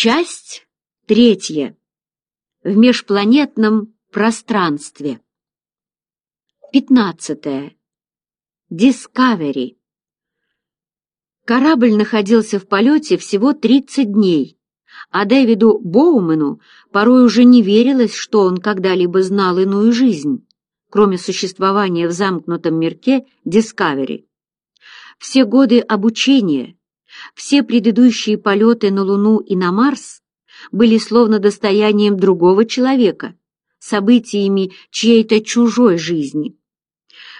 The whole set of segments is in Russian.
Часть третья. В межпланетном пространстве. 15. Дискавери. Корабль находился в полете всего 30 дней, а Дэвиду Боумену порой уже не верилось, что он когда-либо знал иную жизнь, кроме существования в замкнутом мирке Дискавери. Все годы обучения — все предыдущие полеты на Луну и на Марс были словно достоянием другого человека, событиями чьей-то чужой жизни.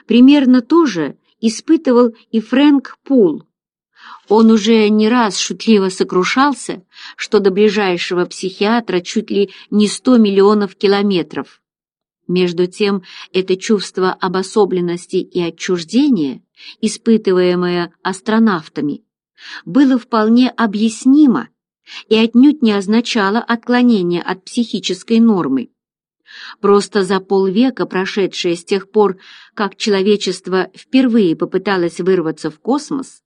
Примерно то же испытывал и Фрэнк Пул. Он уже не раз шутливо сокрушался, что до ближайшего психиатра чуть ли не 100 миллионов километров. Между тем, это чувство обособленности и отчуждения, испытываемое астронавтами, было вполне объяснимо и отнюдь не означало отклонение от психической нормы. Просто за полвека, прошедшие с тех пор, как человечество впервые попыталось вырваться в космос,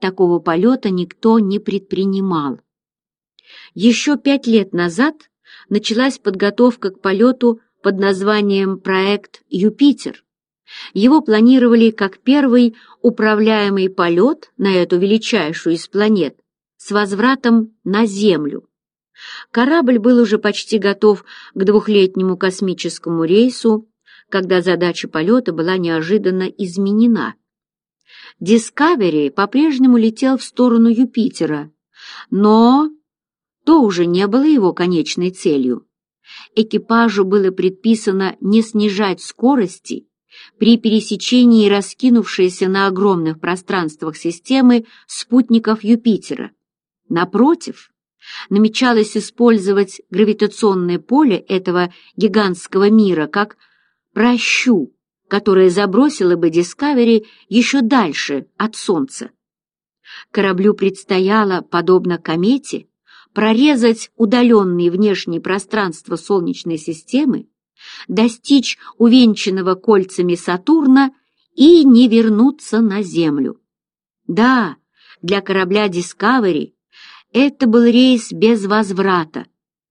такого полета никто не предпринимал. Еще пять лет назад началась подготовка к полету под названием «Проект Юпитер», его планировали как первый управляемый полет на эту величайшую из планет с возвратом на Землю. Корабль был уже почти готов к двухлетнему космическому рейсу, когда задача полета была неожиданно изменена. «Дискавери» по-прежнему летел в сторону Юпитера, но то уже не было его конечной целью. Экипажу было предписано не снижать скорости при пересечении раскинувшейся на огромных пространствах системы спутников Юпитера. Напротив, намечалось использовать гравитационное поле этого гигантского мира как прощу, которая забросила бы Дискавери еще дальше от Солнца. Кораблю предстояло, подобно комете, прорезать удаленные внешние пространства Солнечной системы достичь увенчанного кольцами Сатурна и не вернуться на Землю. Да, для корабля «Дискавери» это был рейс без возврата,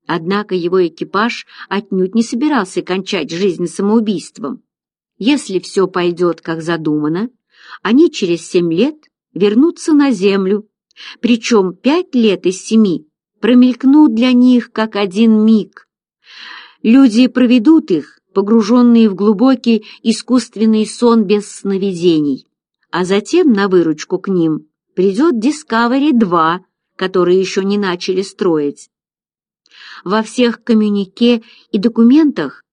однако его экипаж отнюдь не собирался кончать жизнь самоубийством. Если все пойдет, как задумано, они через семь лет вернутся на Землю, причем пять лет из семи промелькнут для них как один миг. Люди проведут их, погруженные в глубокий искусственный сон без сновидений. А затем на выручку к ним придет Discovery-2, который еще не начали строить. Во всех коммюнике и документах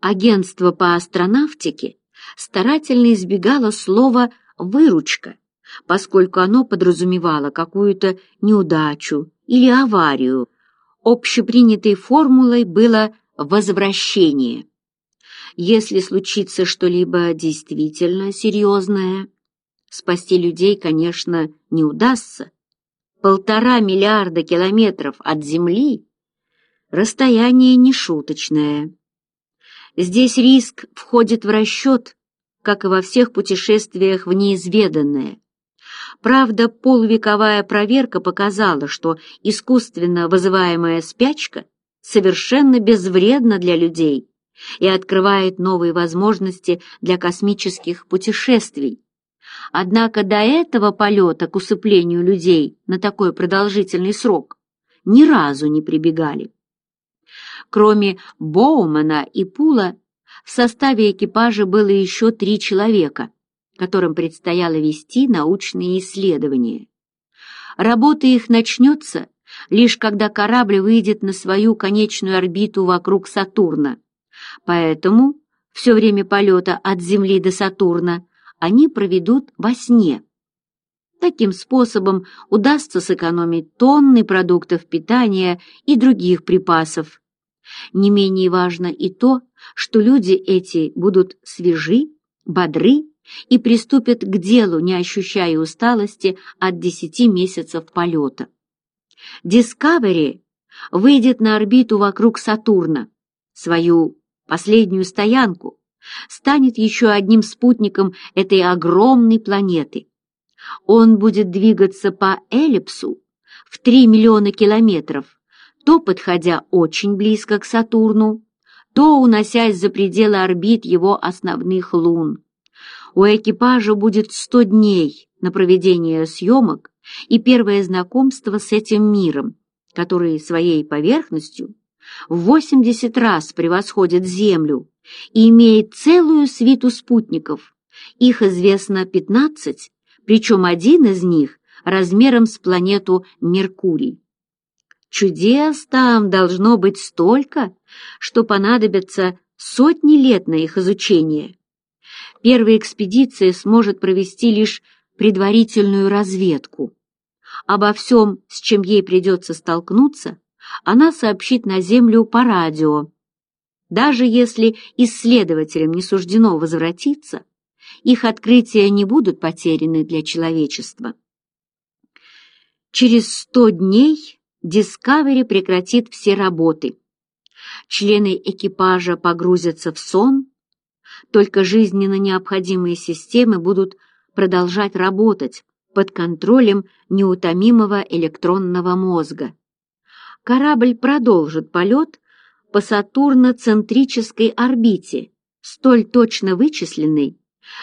агентство по астронавтике старательно избегало слова «выручка», поскольку оно подразумевало какую-то неудачу или аварию, общепринятой формулой было «возвращение». Если случится что-либо действительно серьезное, спасти людей, конечно, не удастся. Полтора миллиарда километров от Земли — расстояние нешуточное. Здесь риск входит в расчет, как и во всех путешествиях в неизведанное. Правда, полвековая проверка показала, что искусственно вызываемая спячка совершенно безвредна для людей и открывает новые возможности для космических путешествий. Однако до этого полета к усыплению людей на такой продолжительный срок ни разу не прибегали. Кроме Боумана и Пула в составе экипажа было еще три человека – которым предстояло вести научные исследования. Работа их начнется лишь когда корабль выйдет на свою конечную орбиту вокруг Сатурна. Поэтому все время полета от Земли до Сатурна они проведут во сне. Таким способом удастся сэкономить тонны продуктов питания и других припасов. Не менее важно и то, что люди эти будут свежи, бодры и приступят к делу, не ощущая усталости от 10 месяцев полета. Discovery выйдет на орбиту вокруг Сатурна, свою последнюю стоянку, станет еще одним спутником этой огромной планеты. Он будет двигаться по эллипсу в 3 миллиона километров, то подходя очень близко к Сатурну, то уносясь за пределы орбит его основных лун. У экипажа будет сто дней на проведение съемок и первое знакомство с этим миром, который своей поверхностью в 80 раз превосходит Землю и имеет целую свиту спутников. Их известно 15, причем один из них размером с планету Меркурий. Чудес там должно быть столько, что понадобятся сотни лет на их изучение первая экспедиция сможет провести лишь предварительную разведку. Обо всем, с чем ей придется столкнуться, она сообщит на Землю по радио. Даже если исследователям не суждено возвратиться, их открытия не будут потеряны для человечества. Через сто дней Дискавери прекратит все работы. Члены экипажа погрузятся в сон, только жизненно необходимые системы будут продолжать работать под контролем неутомимого электронного мозга. Корабль продолжит полет по сатурно-центрической орбите, столь точно вычисленной,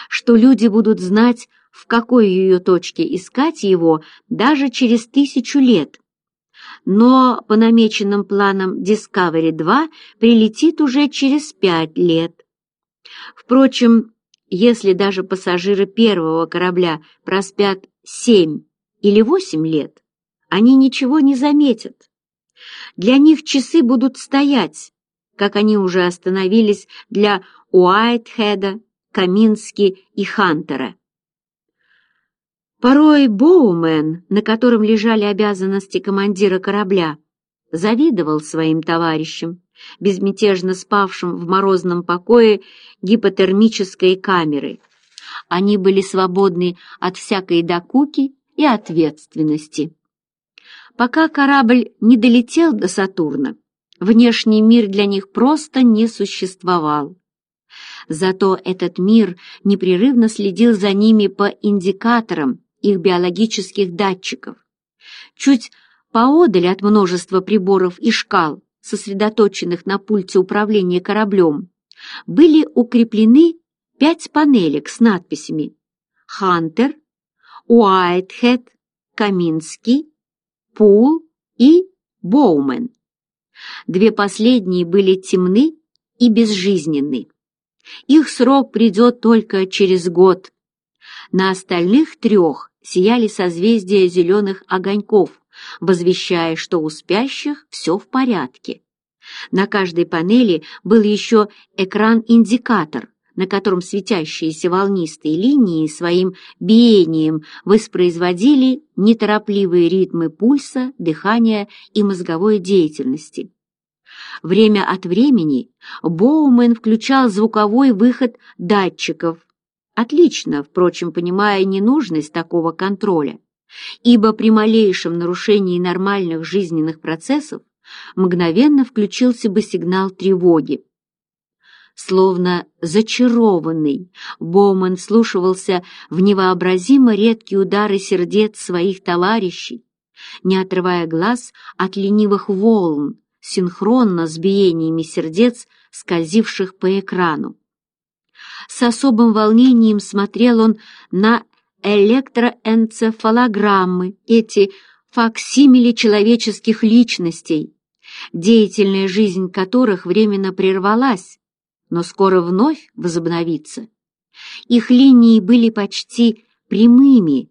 что люди будут знать, в какой ее точке искать его даже через тысячу лет. Но по намеченным планам Discovery 2 прилетит уже через пять лет. Впрочем, если даже пассажиры первого корабля проспят семь или восемь лет, они ничего не заметят. Для них часы будут стоять, как они уже остановились для Уайтхеда, Камински и Хантера. Порой Боумен, на котором лежали обязанности командира корабля, завидовал своим товарищам, безмятежно спавшим в морозном покое гипотермической камеры. Они были свободны от всякой докуки и ответственности. Пока корабль не долетел до Сатурна, внешний мир для них просто не существовал. Зато этот мир непрерывно следил за ними по индикаторам их биологических датчиков. Чуть поодаль от множества приборов и шкал сосредоточенных на пульте управления кораблем, были укреплены пять панелек с надписями «Хантер», «Уайтхед», «Каминский», «Пул» и «Боумен». Две последние были темны и безжизненны. Их срок придет только через год. На остальных трех сияли созвездия зеленых огоньков, возвещая, что у спящих все в порядке. На каждой панели был еще экран-индикатор, на котором светящиеся волнистые линии своим биением воспроизводили неторопливые ритмы пульса, дыхания и мозговой деятельности. Время от времени Боумен включал звуковой выход датчиков, отлично, впрочем, понимая ненужность такого контроля ибо при малейшем нарушении нормальных жизненных процессов мгновенно включился бы сигнал тревоги. Словно зачарованный, Боуман слушался в невообразимо редкие удары сердец своих товарищей, не отрывая глаз от ленивых волн, синхронно с биениями сердец, скользивших по экрану. С особым волнением смотрел он на электроэнцефалограммы, эти факсимили человеческих личностей, деятельная жизнь которых временно прервалась, но скоро вновь возобновится. Их линии были почти прямыми,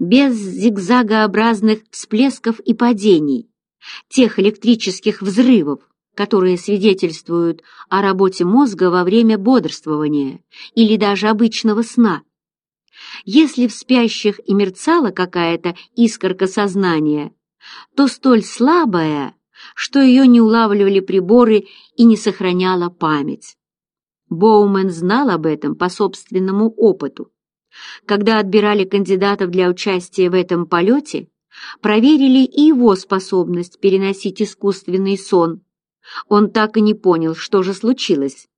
без зигзагообразных всплесков и падений, тех электрических взрывов, которые свидетельствуют о работе мозга во время бодрствования или даже обычного сна. Если в спящих и мерцала какая-то искорка сознания, то столь слабая, что ее не улавливали приборы и не сохраняла память. Боумен знал об этом по собственному опыту. Когда отбирали кандидатов для участия в этом полете, проверили и его способность переносить искусственный сон. Он так и не понял, что же случилось.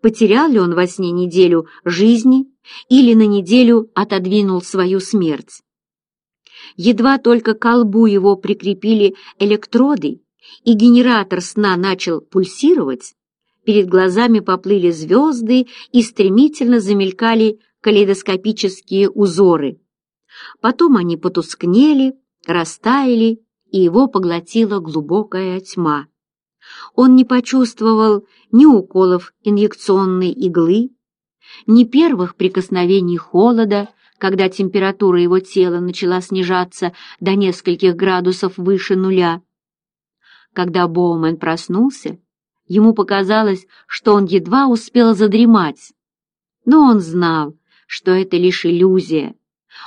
Потерял ли он во сне неделю жизни или на неделю отодвинул свою смерть. Едва только к колбу его прикрепили электроды, и генератор сна начал пульсировать, перед глазами поплыли звезды и стремительно замелькали калейдоскопические узоры. Потом они потускнели, растаяли, и его поглотила глубокая тьма. Он не почувствовал ни уколов инъекционной иглы, ни первых прикосновений холода, когда температура его тела начала снижаться до нескольких градусов выше нуля. Когда Боумен проснулся, ему показалось, что он едва успел задремать. Но он знал, что это лишь иллюзия.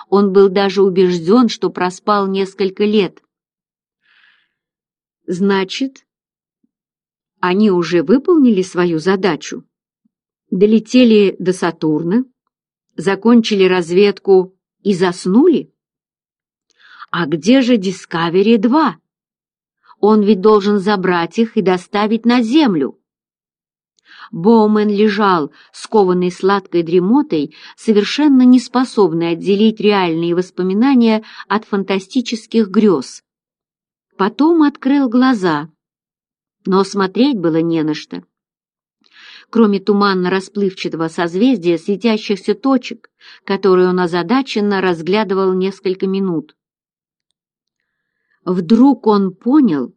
Он был даже убежден, что проспал несколько лет. «Значит, они уже выполнили свою задачу?» Долетели до Сатурна, закончили разведку и заснули? А где же Дискавери-2? Он ведь должен забрать их и доставить на Землю. Боумен лежал, скованный сладкой дремотой, совершенно неспособный отделить реальные воспоминания от фантастических грез. Потом открыл глаза, но смотреть было не на что кроме туманно-расплывчатого созвездия светящихся точек, которые он озадаченно разглядывал несколько минут. Вдруг он понял,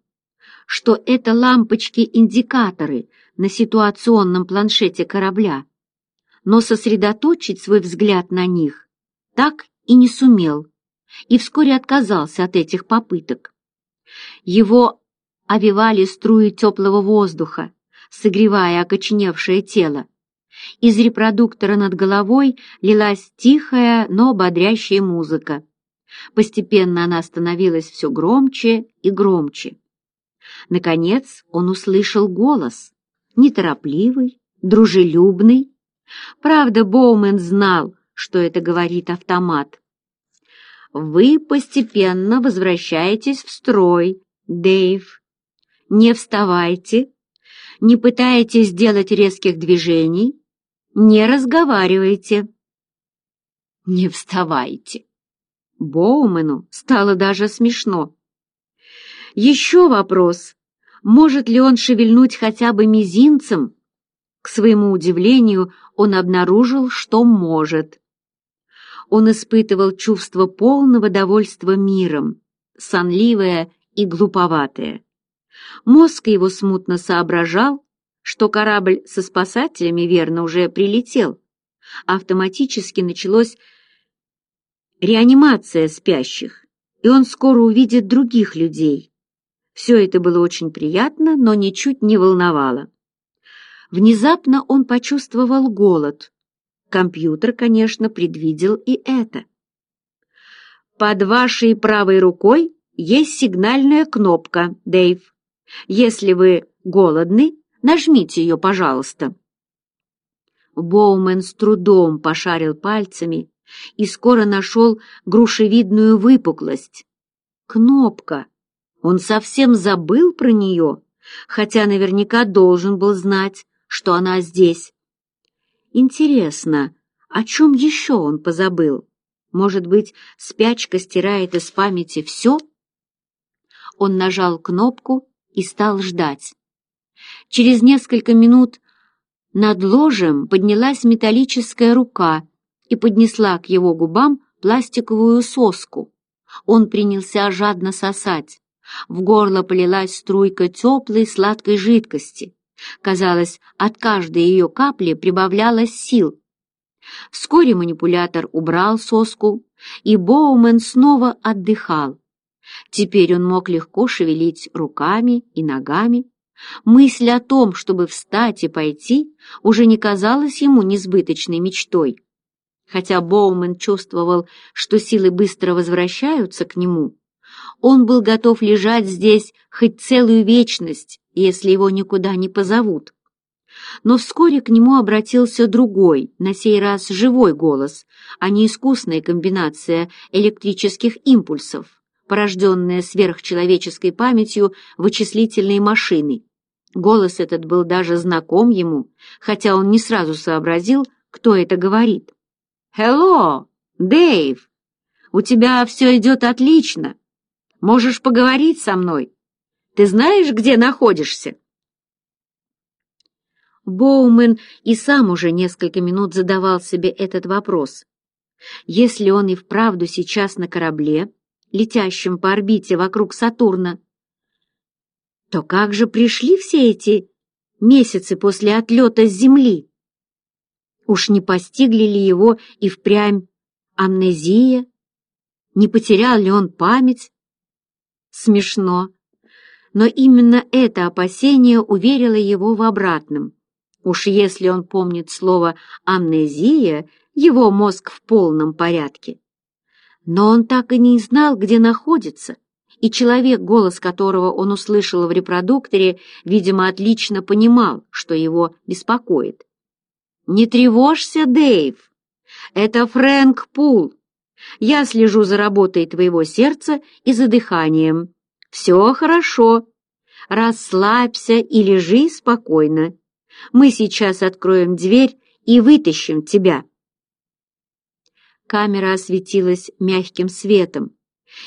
что это лампочки-индикаторы на ситуационном планшете корабля, но сосредоточить свой взгляд на них так и не сумел, и вскоре отказался от этих попыток. Его овивали струи теплого воздуха, согревая окоченевшее тело. Из репродуктора над головой лилась тихая, но бодрящая музыка. Постепенно она становилась все громче и громче. Наконец он услышал голос, неторопливый, дружелюбный. Правда, Боумен знал, что это говорит автомат. «Вы постепенно возвращаетесь в строй, Дэйв. Не вставайте не пытаетесь делать резких движений, не разговаривайте. Не вставайте. Боумену стало даже смешно. Еще вопрос, может ли он шевельнуть хотя бы мизинцем? К своему удивлению, он обнаружил, что может. Он испытывал чувство полного довольства миром, сонливое и глуповатое. Мозг его смутно соображал, что корабль со спасателями верно уже прилетел. Автоматически началось реанимация спящих, и он скоро увидит других людей. Все это было очень приятно, но ничуть не волновало. Внезапно он почувствовал голод. Компьютер, конечно, предвидел и это. «Под вашей правой рукой есть сигнальная кнопка, Дэйв», если вы голодны, нажмите ее, пожалуйста». Боумен с трудом пошарил пальцами и скоро нашел грушевидную выпуклость. Кнопка. Он совсем забыл про нее, хотя наверняка должен был знать, что она здесь. Интересно, о чем еще он позабыл? Может быть, спячка стирает из памяти все? Он нажал кнопку, и стал ждать. Через несколько минут над ложем поднялась металлическая рука и поднесла к его губам пластиковую соску. Он принялся жадно сосать. В горло полилась струйка теплой сладкой жидкости. Казалось, от каждой ее капли прибавлялось сил. Вскоре манипулятор убрал соску, и Боумен снова отдыхал. Теперь он мог легко шевелить руками и ногами. Мысль о том, чтобы встать и пойти, уже не казалась ему несбыточной мечтой. Хотя Боумен чувствовал, что силы быстро возвращаются к нему, он был готов лежать здесь хоть целую вечность, если его никуда не позовут. Но вскоре к нему обратился другой, на сей раз живой голос, а не искусная комбинация электрических импульсов порожденная сверхчеловеческой памятью вычислительной машины. Голос этот был даже знаком ему, хотя он не сразу сообразил, кто это говорит. «Hello, Дэйв! У тебя все идет отлично. Можешь поговорить со мной. Ты знаешь, где находишься?» Боумен и сам уже несколько минут задавал себе этот вопрос. Если он и вправду сейчас на корабле, летящим по орбите вокруг Сатурна, то как же пришли все эти месяцы после отлета с Земли? Уж не постигли ли его и впрямь амнезия? Не потерял ли он память? Смешно. Но именно это опасение уверило его в обратном. Уж если он помнит слово «амнезия», его мозг в полном порядке. Но он так и не знал, где находится, и человек, голос которого он услышал в репродукторе, видимо, отлично понимал, что его беспокоит. «Не тревожься, Дэйв! Это Фрэнк Пул! Я слежу за работой твоего сердца и за дыханием. Все хорошо. Расслабься и лежи спокойно. Мы сейчас откроем дверь и вытащим тебя» камера осветилась мягким светом,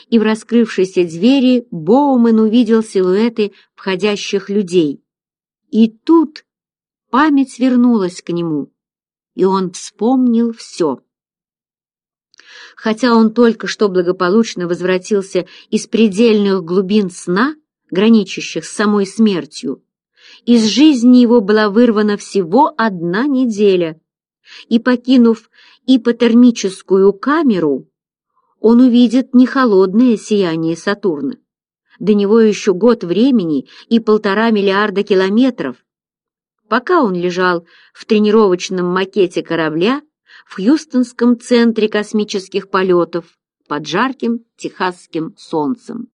и в раскрывшейся двери Боумен увидел силуэты входящих людей. И тут память вернулась к нему, и он вспомнил все. Хотя он только что благополучно возвратился из предельных глубин сна, граничащих с самой смертью, из жизни его была вырвана всего одна неделя — и, покинув ипотермическую камеру, он увидит не холодное сияние Сатурна. До него еще год времени и полтора миллиарда километров. Пока он лежал в тренировочном макете корабля в Хьюстонском центре космических полетов под жарким техасским солнцем.